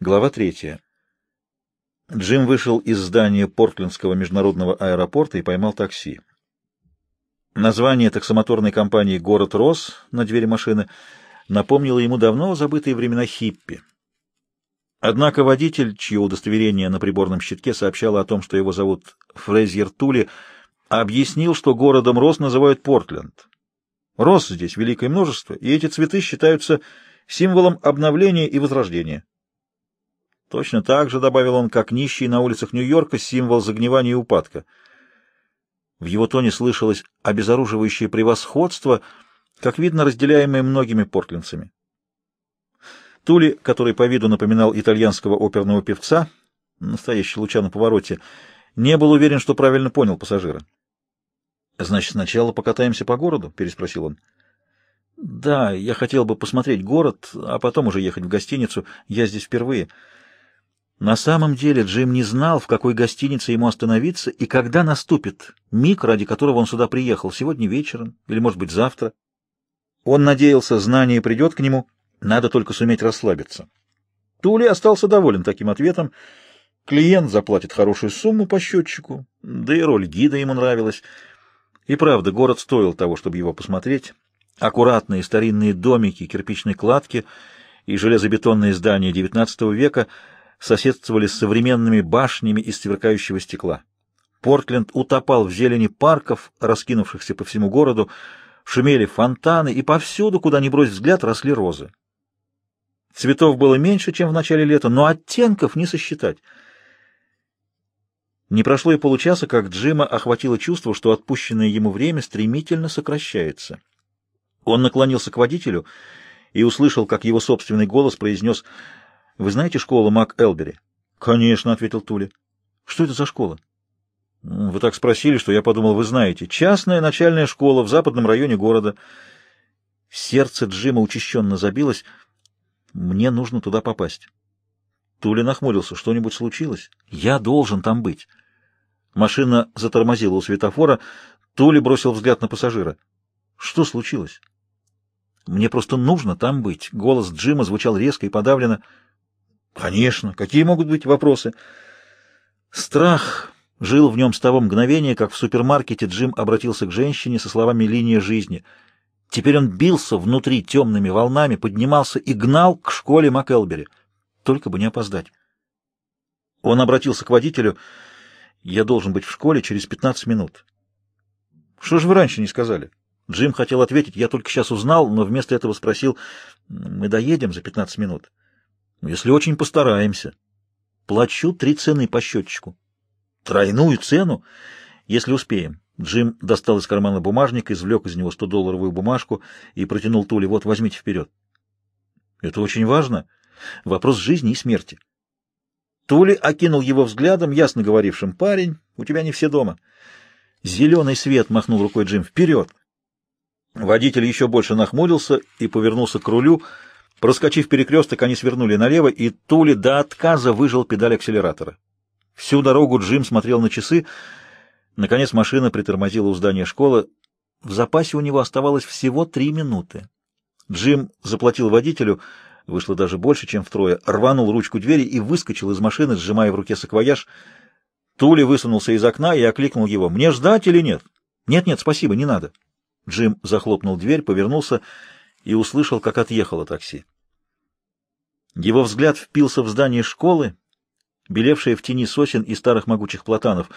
Глава третья. Джим вышел из здания Портлендского международного аэропорта и поймал такси. Название таксомоторной компании «Город Рос» на двери машины напомнило ему давно забытые времена хиппи. Однако водитель, чье удостоверение на приборном щитке сообщало о том, что его зовут Фрейзер Тули, объяснил, что городом Рос называют Портленд. Рос здесь великое множество, и эти цветы считаются символом обновления и возрождения. Точно так же, добавил он, как нищий на улицах Нью-Йорка, символ загнивания и упадка. В его тоне слышалось обезоруживающее превосходство, как видно, разделяемое многими портлинцами. Тули, который по виду напоминал итальянского оперного певца, настоящий луча на повороте, не был уверен, что правильно понял пассажира. — Значит, сначала покатаемся по городу? — переспросил он. — Да, я хотел бы посмотреть город, а потом уже ехать в гостиницу. Я здесь впервые. — на самом деле Джим не знал, в какой гостинице ему остановиться и когда наступит миг, ради которого он сюда приехал, сегодня вечером или, может быть, завтра. Он надеялся, знание придет к нему, надо только суметь расслабиться. Тули остался доволен таким ответом. Клиент заплатит хорошую сумму по счетчику, да и роль гида ему нравилась. И правда, город стоил того, чтобы его посмотреть. Аккуратные старинные домики, кирпичные кладки и железобетонные здания XIX века — соседствовали с современными башнями из сверкающего стекла. Портленд утопал в зелени парков, раскинувшихся по всему городу, шумели фонтаны, и повсюду, куда ни брось взгляд, росли розы. Цветов было меньше, чем в начале лета, но оттенков не сосчитать. Не прошло и получаса, как Джима охватило чувство, что отпущенное ему время стремительно сокращается. Он наклонился к водителю и услышал, как его собственный голос произнес вы знаете школу Мак Элбери? Конечно, ответил Тули. Что это за школа? Вы так спросили, что я подумал, вы знаете. Частная начальная школа в западном районе города. Сердце Джима учащенно забилось. Мне нужно туда попасть. Тули нахмурился. Что-нибудь случилось? Я должен там быть. Машина затормозила у светофора. Тули бросил взгляд на пассажира. Что случилось? Мне просто нужно там быть. Голос Джима звучал резко и подавленно. Конечно, какие могут быть вопросы? Страх жил в нем с того мгновения, как в супермаркете Джим обратился к женщине со словами «линия жизни». Теперь он бился внутри темными волнами, поднимался и гнал к школе МакЭлбери. Только бы не опоздать. Он обратился к водителю. «Я должен быть в школе через 15 минут». «Что же вы раньше не сказали?» Джим хотел ответить. «Я только сейчас узнал», но вместо этого спросил. «Мы доедем за 15 минут». Если очень постараемся. Плачу три цены по счетчику. Тройную цену, если успеем. Джим достал из кармана бумажник, извлек из него 100-долларовую бумажку и протянул Тули. Вот, возьмите вперед. Это очень важно. Вопрос жизни и смерти. Тули окинул его взглядом, ясно говорившим, «Парень, у тебя не все дома». «Зеленый свет!» — махнул рукой Джим. «Вперед!» Водитель еще больше нахмурился и повернулся к рулю, — Проскочив перекресток, они свернули налево, и Тули до отказа выжил педаль акселератора. Всю дорогу Джим смотрел на часы. Наконец машина притормозила у здания школы. В запасе у него оставалось всего три минуты. Джим заплатил водителю, вышло даже больше, чем втрое, рванул ручку двери и выскочил из машины, сжимая в руке саквояж. Тули высунулся из окна и окликнул его. «Мне ждать или нет?» «Нет-нет, спасибо, не надо». Джим захлопнул дверь, повернулся и услышал, как отъехало такси. Его взгляд впился в здание школы, белевшее в тени сосен и старых могучих платанов.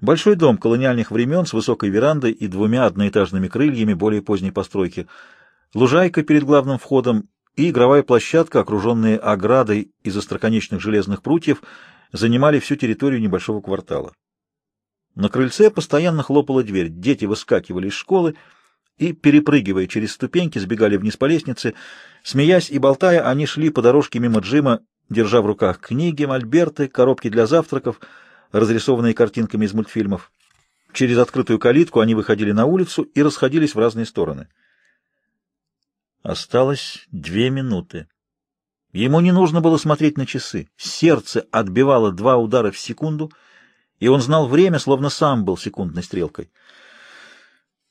Большой дом колониальных времен с высокой верандой и двумя одноэтажными крыльями более поздней постройки. Лужайка перед главным входом и игровая площадка, окруженные оградой из остроконечных железных прутьев, занимали всю территорию небольшого квартала. На крыльце постоянно хлопала дверь, дети выскакивали из школы, и, перепрыгивая через ступеньки, сбегали вниз по лестнице. Смеясь и болтая, они шли по дорожке мимо Джима, держа в руках книги, мольберты, коробки для завтраков, разрисованные картинками из мультфильмов. Через открытую калитку они выходили на улицу и расходились в разные стороны. Осталось две минуты. Ему не нужно было смотреть на часы. Сердце отбивало два удара в секунду, и он знал время, словно сам был секундной стрелкой.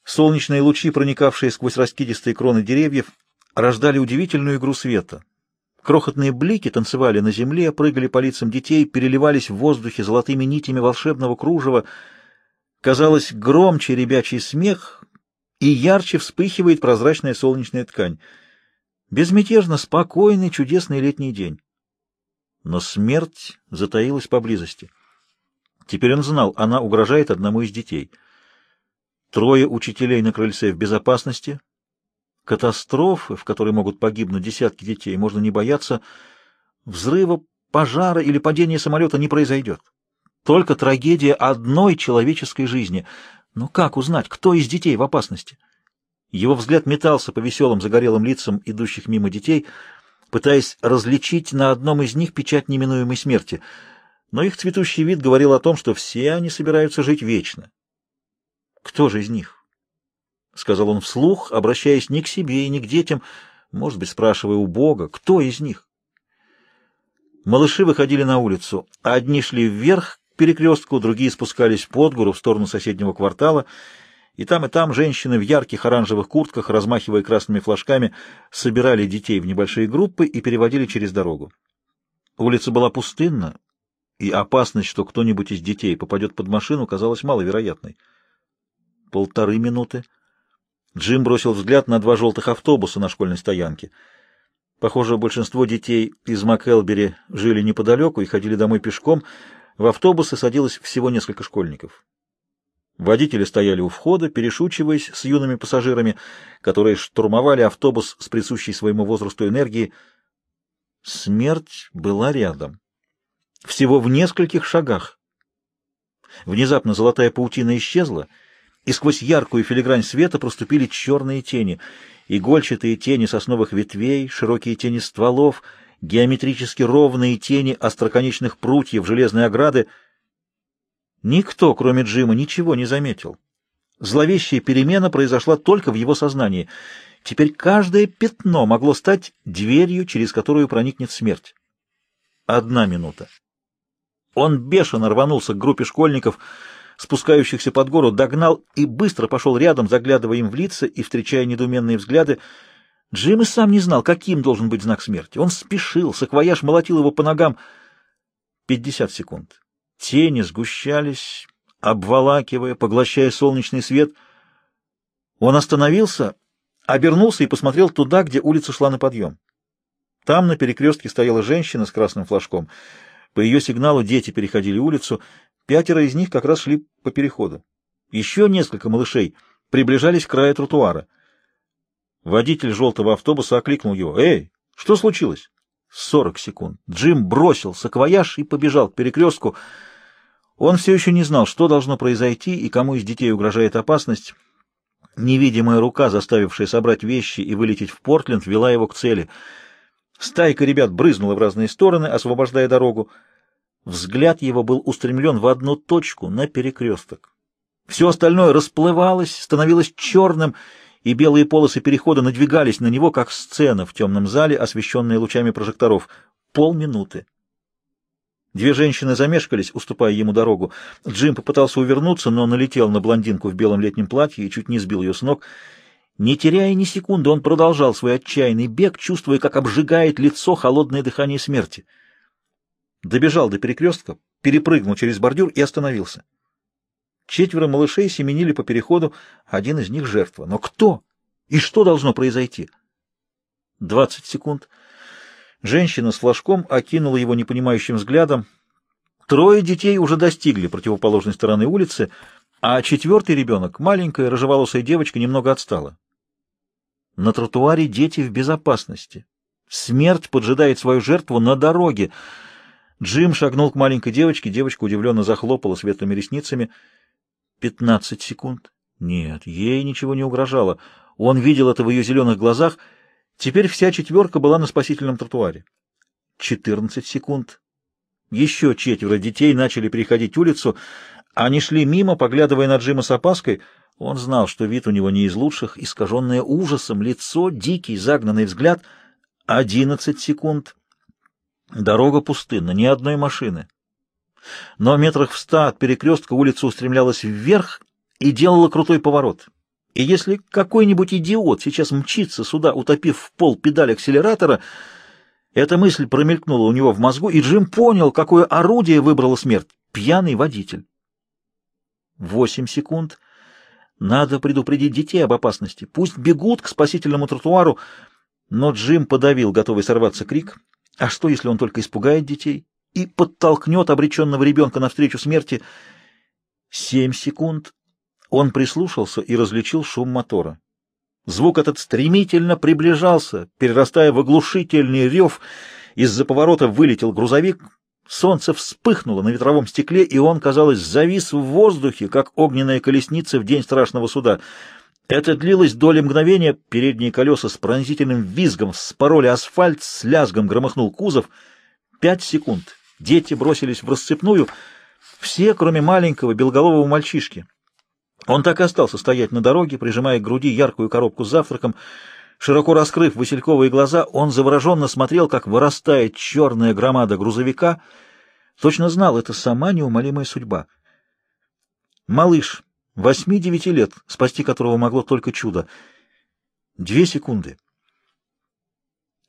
Солнечные лучи, проникавшие сквозь раскидистые кроны деревьев, рождали удивительную игру света. Крохотные блики танцевали на земле, прыгали по лицам детей, переливались в воздухе золотыми нитями волшебного кружева. Казалось, громче ребячий смех и ярче вспыхивает прозрачная солнечная ткань. Безмятежно спокойный, чудесный летний день. Но смерть затаилась поблизости. Теперь он знал, она угрожает одному из детей. Трое учителей на крыльце в безопасности. Катастрофы, в которой могут погибнуть десятки детей, можно не бояться. Взрыва, пожара или падения самолета не произойдет. Только трагедия одной человеческой жизни. Но как узнать, кто из детей в опасности? Его взгляд метался по веселым загорелым лицам идущих мимо детей, пытаясь различить на одном из них печать неминуемой смерти — но их цветущий вид говорил о том, что все они собираются жить вечно. «Кто же из них?» — сказал он вслух, обращаясь ни к себе и ни к детям, может быть, спрашивая у Бога, кто из них? Малыши выходили на улицу. Одни шли вверх к перекрестку, другие спускались под гору в сторону соседнего квартала, и там и там женщины в ярких оранжевых куртках, размахивая красными флажками, собирали детей в небольшие группы и переводили через дорогу. Улица была пустынна, и опасность, что кто-нибудь из детей попадет под машину, казалась маловероятной. Полторы минуты. Джим бросил взгляд на два желтых автобуса на школьной стоянке. Похоже, большинство детей из МакЭлбери жили неподалеку и ходили домой пешком. В автобусы садилось всего несколько школьников. Водители стояли у входа, перешучиваясь с юными пассажирами, которые штурмовали автобус с присущей своему возрасту энергией. Смерть была рядом всего в нескольких шагах. Внезапно золотая паутина исчезла, и сквозь яркую филигрань света проступили черные тени, игольчатые тени сосновых ветвей, широкие тени стволов, геометрически ровные тени остроконечных прутьев железной ограды. Никто, кроме Джима, ничего не заметил. Зловещая перемена произошла только в его сознании. Теперь каждое пятно могло стать дверью, через которую проникнет смерть. Одна минута. Он бешено рванулся к группе школьников, спускающихся под гору, догнал и быстро пошел рядом, заглядывая им в лица и встречая недоуменные взгляды. Джим и сам не знал, каким должен быть знак смерти. Он спешил, саквояж молотил его по ногам. Пятьдесят секунд. Тени сгущались, обволакивая, поглощая солнечный свет. Он остановился, обернулся и посмотрел туда, где улица шла на подъем. Там на перекрестке стояла женщина с красным флажком — по ее сигналу дети переходили улицу, пятеро из них как раз шли по переходу. Еще несколько малышей приближались к краю тротуара. Водитель желтого автобуса окликнул его. «Эй, что случилось?» Сорок секунд. Джим бросил саквояж и побежал к перекрестку. Он все еще не знал, что должно произойти и кому из детей угрожает опасность. Невидимая рука, заставившая собрать вещи и вылететь в Портленд, вела его к цели. Стайка ребят брызнула в разные стороны, освобождая дорогу. Взгляд его был устремлен в одну точку, на перекресток. Все остальное расплывалось, становилось черным, и белые полосы перехода надвигались на него, как сцена в темном зале, освещенная лучами прожекторов. Полминуты. Две женщины замешкались, уступая ему дорогу. Джим попытался увернуться, но налетел на блондинку в белом летнем платье и чуть не сбил ее с ног. Не теряя ни секунды, он продолжал свой отчаянный бег, чувствуя, как обжигает лицо холодное дыхание смерти добежал до перекрестка, перепрыгнул через бордюр и остановился. Четверо малышей семенили по переходу, один из них — жертва. Но кто? И что должно произойти? Двадцать секунд. Женщина с флажком окинула его непонимающим взглядом. Трое детей уже достигли противоположной стороны улицы, а четвертый ребенок, маленькая рыжеволосая девочка, немного отстала. На тротуаре дети в безопасности. Смерть поджидает свою жертву на дороге — Джим шагнул к маленькой девочке, девочка удивленно захлопала светлыми ресницами. Пятнадцать секунд. Нет, ей ничего не угрожало. Он видел это в ее зеленых глазах. Теперь вся четверка была на спасительном тротуаре. Четырнадцать секунд. Еще четверо детей начали переходить улицу. Они шли мимо, поглядывая на Джима с опаской. Он знал, что вид у него не из лучших, искаженное ужасом, лицо, дикий, загнанный взгляд. Одиннадцать секунд. Дорога пустынна, ни одной машины. Но метрах в ста от перекрестка улица устремлялась вверх и делала крутой поворот. И если какой-нибудь идиот сейчас мчится сюда, утопив в пол педаль акселератора, Эта мысль промелькнула у него в мозгу, и Джим понял, какое орудие выбрала смерть — пьяный водитель. Восемь секунд. Надо предупредить детей об опасности. Пусть бегут к спасительному тротуару, но Джим подавил, готовый сорваться крик. А что, если он только испугает детей и подтолкнет обреченного ребенка навстречу смерти? Семь секунд. Он прислушался и различил шум мотора. Звук этот стремительно приближался, перерастая в оглушительный рев. Из-за поворота вылетел грузовик. Солнце вспыхнуло на ветровом стекле, и он, казалось, завис в воздухе, как огненная колесница в день страшного суда. Это длилось доли мгновения. Передние колеса с пронзительным визгом вспороли асфальт, с лязгом громыхнул кузов. Пять секунд. Дети бросились в расцепную. Все, кроме маленького белоголового мальчишки. Он так и остался стоять на дороге, прижимая к груди яркую коробку с завтраком. Широко раскрыв васильковые глаза, он завороженно смотрел, как вырастает черная громада грузовика. Точно знал, это сама неумолимая судьба. Малыш, восьми-девяти лет, спасти которого могло только чудо. Две секунды.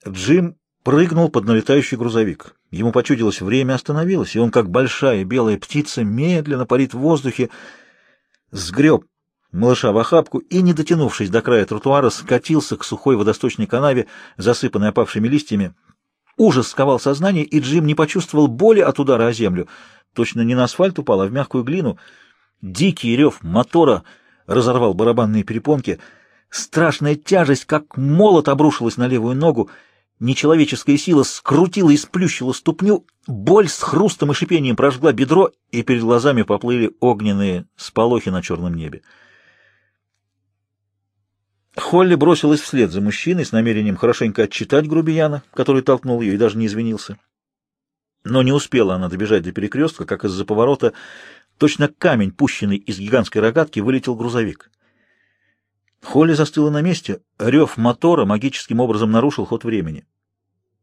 Джим прыгнул под налетающий грузовик. Ему почудилось, время остановилось, и он, как большая белая птица, медленно парит в воздухе, сгреб малыша в охапку и, не дотянувшись до края тротуара, скатился к сухой водосточной канаве, засыпанной опавшими листьями. Ужас сковал сознание, и Джим не почувствовал боли от удара о землю. Точно не на асфальт упал, а в мягкую глину. Дикий рев мотора разорвал барабанные перепонки. Страшная тяжесть, как молот, обрушилась на левую ногу. Нечеловеческая сила скрутила и сплющила ступню, боль с хрустом и шипением прожгла бедро, и перед глазами поплыли огненные сполохи на черном небе. Холли бросилась вслед за мужчиной с намерением хорошенько отчитать грубияна, который толкнул ее и даже не извинился. Но не успела она добежать до перекрестка, как из-за поворота точно камень, пущенный из гигантской рогатки, вылетел грузовик. Холли застыла на месте, рев мотора магическим образом нарушил ход времени.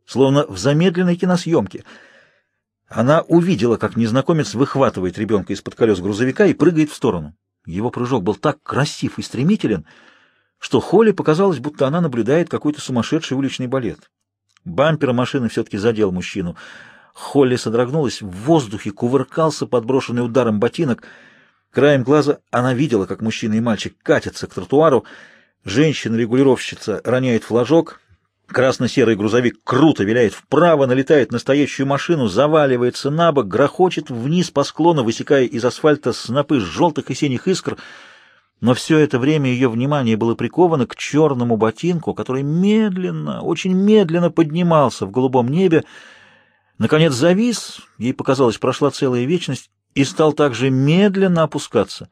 Словно в замедленной киносъемке. Она увидела, как незнакомец выхватывает ребенка из-под колес грузовика и прыгает в сторону. Его прыжок был так красив и стремителен, что Холли показалось, будто она наблюдает какой-то сумасшедший уличный балет. Бампер машины все-таки задел мужчину. Холли содрогнулась, в воздухе кувыркался подброшенный ударом ботинок — Краем глаза она видела, как мужчина и мальчик катятся к тротуару. Женщина-регулировщица роняет флажок. Красно-серый грузовик круто виляет вправо, налетает на стоящую машину, заваливается на бок, грохочет вниз по склону, высекая из асфальта снопы желтых и синих искр. Но все это время ее внимание было приковано к черному ботинку, который медленно, очень медленно поднимался в голубом небе. Наконец завис, ей показалось, прошла целая вечность, и стал также медленно опускаться.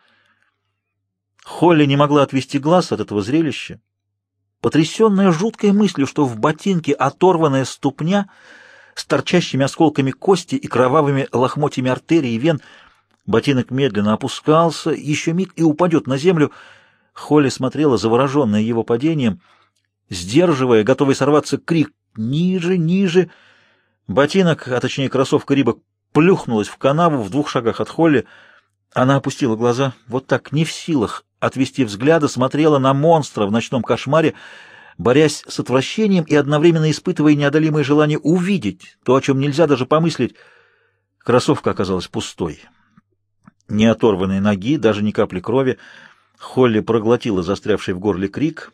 Холли не могла отвести глаз от этого зрелища. Потрясенная жуткой мыслью, что в ботинке оторванная ступня с торчащими осколками кости и кровавыми лохмотьями артерий и вен, ботинок медленно опускался, еще миг и упадет на землю. Холли смотрела, завороженная его падением, сдерживая, готовый сорваться крик «Ниже, ниже!» Ботинок, а точнее кроссовка Рибок, плюхнулась в канаву в двух шагах от Холли. Она опустила глаза, вот так, не в силах отвести взгляда, смотрела на монстра в ночном кошмаре, борясь с отвращением и одновременно испытывая неодолимое желание увидеть то, о чем нельзя даже помыслить. Кроссовка оказалась пустой. Ни оторванной ноги, даже ни капли крови. Холли проглотила застрявший в горле крик,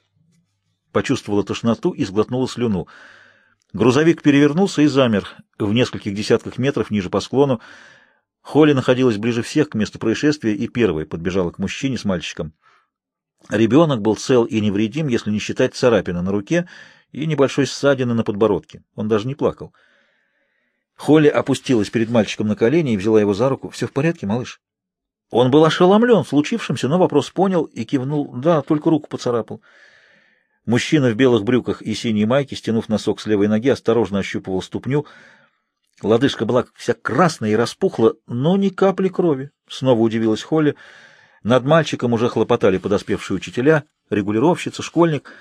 почувствовала тошноту и сглотнула слюну. Грузовик перевернулся и замер в нескольких десятках метров ниже по склону. Холли находилась ближе всех к месту происшествия и первой подбежала к мужчине с мальчиком. Ребенок был цел и невредим, если не считать царапины на руке и небольшой ссадины на подбородке. Он даже не плакал. Холли опустилась перед мальчиком на колени и взяла его за руку. «Все в порядке, малыш?» Он был ошеломлен случившимся, но вопрос понял и кивнул. «Да, только руку поцарапал». Мужчина в белых брюках и синей майке, стянув носок с левой ноги, осторожно ощупывал ступню. Лодыжка была вся красная и распухла, но ни капли крови. Снова удивилась Холли. Над мальчиком уже хлопотали подоспевшие учителя, регулировщица, школьник.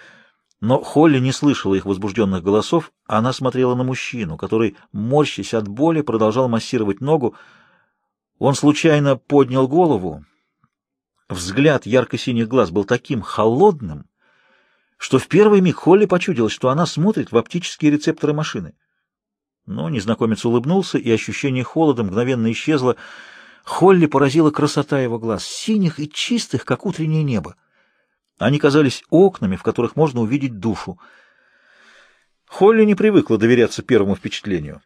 Но Холли не слышала их возбужденных голосов. Она смотрела на мужчину, который, морщась от боли, продолжал массировать ногу. Он случайно поднял голову. Взгляд ярко-синих глаз был таким холодным, что в первый миг Холли почудилось, что она смотрит в оптические рецепторы машины. Но незнакомец улыбнулся, и ощущение холода мгновенно исчезло. Холли поразила красота его глаз, синих и чистых, как утреннее небо. Они казались окнами, в которых можно увидеть душу. Холли не привыкла доверяться первому впечатлению.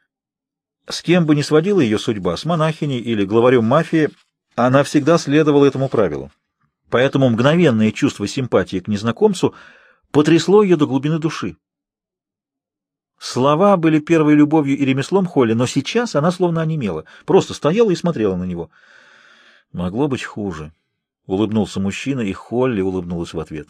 С кем бы ни сводила ее судьба, с монахиней или главарем мафии, она всегда следовала этому правилу. Поэтому мгновенное чувство симпатии к незнакомцу потрясло ее до глубины души. Слова были первой любовью и ремеслом Холли, но сейчас она словно онемела, просто стояла и смотрела на него. Могло быть хуже. Улыбнулся мужчина, и Холли улыбнулась в ответ.